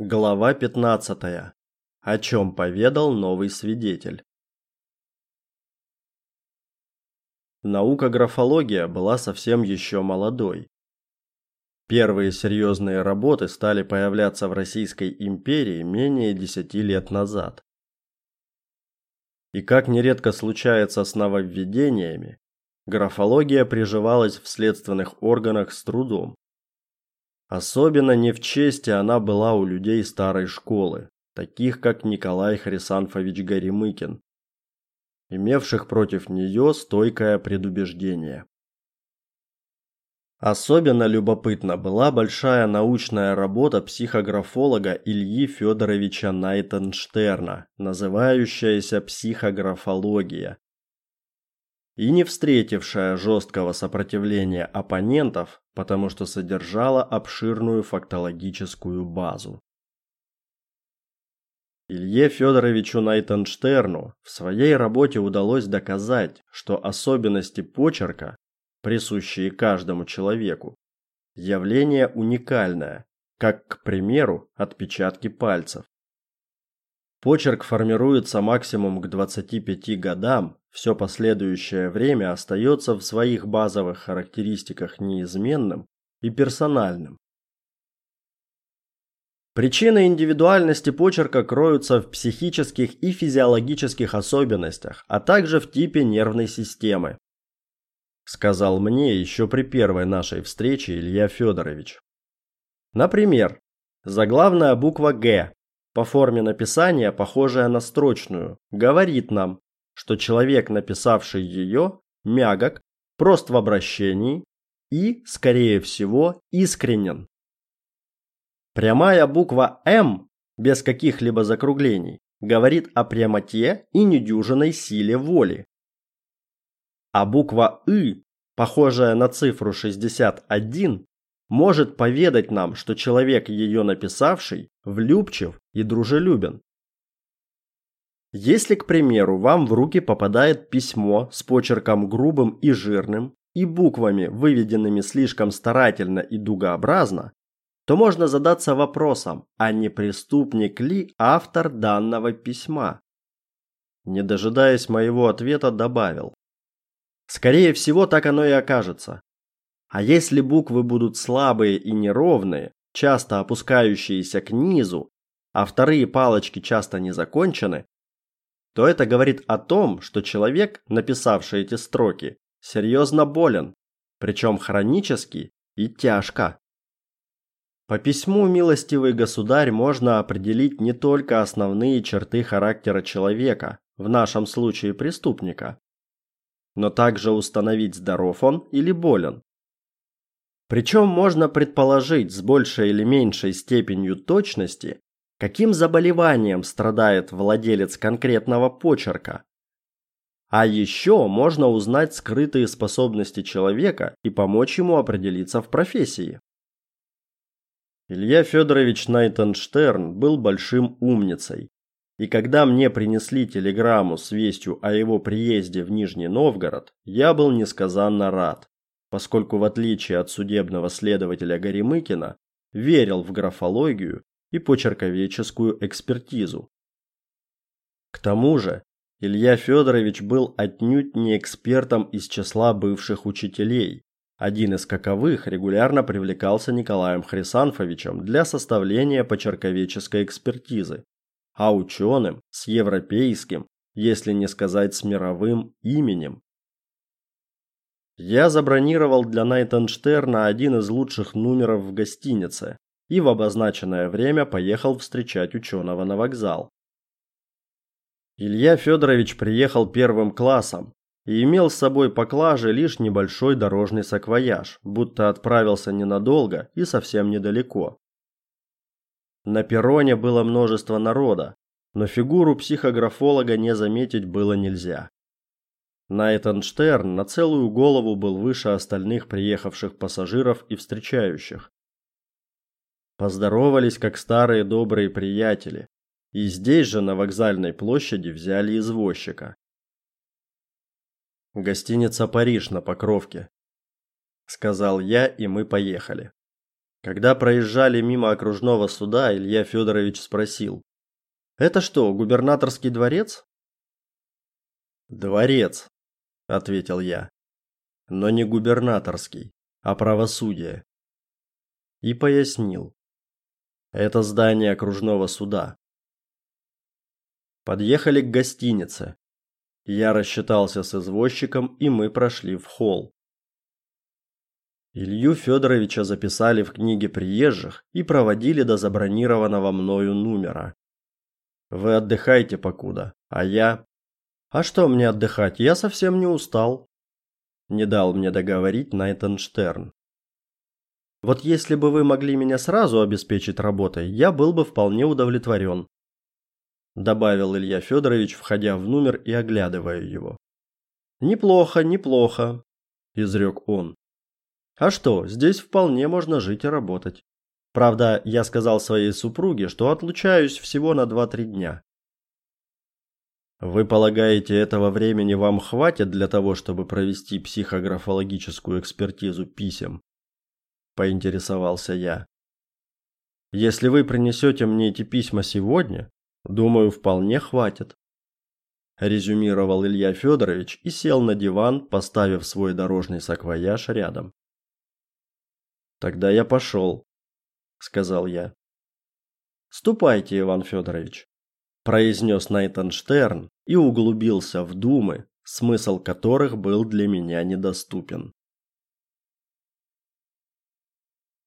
Глава 15. О чем поведал новый свидетель. Наука графология была совсем еще молодой. Первые серьезные работы стали появляться в Российской империи менее десяти лет назад. И как нередко случается с нововведениями, графология приживалась в следственных органах с трудом. Особенно не в чести она была у людей старой школы, таких как Николай Хрисанфович Горемыкин, имевших против нее стойкое предубеждение. Особенно любопытна была большая научная работа психографолога Ильи Федоровича Найтенштерна, называющаяся «Психографология», и не встретившая жесткого сопротивления оппонентов, потому что содержала обширную фактологическую базу. Илье Федоровичу Найтенштерну в своей работе удалось доказать, что особенности почерка, присущие каждому человеку, явление уникальное, как, к примеру, отпечатки пальцев. Почерк формируется максимум к 25 годам, все последующее время остается в своих базовых характеристиках неизменным и персональным. Причины индивидуальности почерка кроются в психических и физиологических особенностях, а также в типе нервной системы, сказал мне еще при первой нашей встрече Илья Федорович. Например, заглавная буква Г по форме написания, похожая на строчную, говорит нам, что человек, написавший ее, мягок, прост в обращении и, скорее всего, искренен. Прямая буква М без каких-либо закруглений говорит о прямоте и недюжинной силе воли. А буква И, похожая на цифру 61, может поведать нам, что человек ее написавший влюбчив и дружелюбен. Если, к примеру, вам в руки попадает письмо с почерком грубым и жирным и буквами, выведенными слишком старательно и дугообразно, то можно задаться вопросом, а не преступник ли автор данного письма? Не дожидаясь моего ответа, добавил: Скорее всего, так оно и окажется. А если буквы будут слабые и неровные, часто опускающиеся к низу, а вторые палочки часто не закончены, то это говорит о том, что человек, написавший эти строки, серьезно болен, причем хронически и тяжко. По письму милостивый государь можно определить не только основные черты характера человека, в нашем случае преступника, но также установить, здоров он или болен. Причем можно предположить с большей или меньшей степенью точности, каким заболеванием страдает владелец конкретного почерка. А еще можно узнать скрытые способности человека и помочь ему определиться в профессии. Илья Федорович Найтенштерн был большим умницей. И когда мне принесли телеграмму с вестью о его приезде в Нижний Новгород, я был несказанно рад, поскольку в отличие от судебного следователя Горемыкина, верил в графологию и почерковедческую экспертизу. К тому же, Илья Федорович был отнюдь не экспертом из числа бывших учителей. Один из каковых регулярно привлекался Николаем Хрисанфовичем для составления почерковедческой экспертизы, а ученым с европейским, если не сказать с мировым именем. Я забронировал для Найтенштерна один из лучших номеров в гостинице, и в обозначенное время поехал встречать ученого на вокзал. Илья Федорович приехал первым классом и имел с собой поклажи лишь небольшой дорожный саквояж, будто отправился ненадолго и совсем недалеко. На перроне было множество народа, но фигуру психографолога не заметить было нельзя. Найтенштерн на целую голову был выше остальных приехавших пассажиров и встречающих. Поздоровались как старые добрые приятели. И здесь же на вокзальной площади взяли извозчика. Гостиница Париж на Покровке, сказал я, и мы поехали. Когда проезжали мимо окружного суда, Илья Федорович спросил: "Это что, губернаторский дворец?" "Дворец", ответил я. "Но не губернаторский, а правосудие". И пояснил: "Это здание окружного суда". Подъехали к гостинице. Я рассчитался с извозчиком, и мы прошли в холл. Илью Федоровича записали в книге приезжих и проводили до забронированного мною номера. Вы отдыхайте покуда, а я А что мне отдыхать? Я совсем не устал. Не дал мне договорить Найтенштерн. Вот если бы вы могли меня сразу обеспечить работой, я был бы вполне удовлетворен добавил Илья Федорович, входя в номер и оглядывая его. Неплохо, неплохо, изрек он. А что, здесь вполне можно жить и работать. Правда, я сказал своей супруге, что отлучаюсь всего на 2-3 дня. Вы полагаете, этого времени вам хватит для того, чтобы провести психографологическую экспертизу писем? Поинтересовался я. Если вы принесете мне эти письма сегодня, Думаю, вполне хватит, резюмировал Илья Федорович и сел на диван, поставив свой дорожный саквояж рядом. Тогда я пошел», — сказал я. Ступайте, Иван Федорович, произнес Найтенштерн и углубился в думы, смысл которых был для меня недоступен.